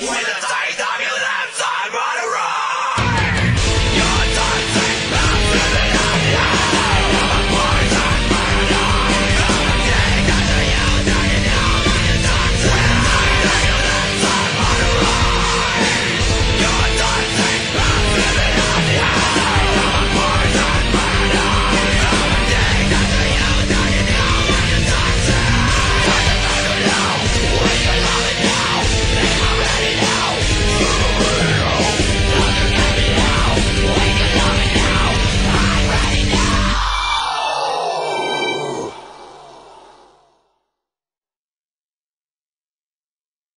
Why not?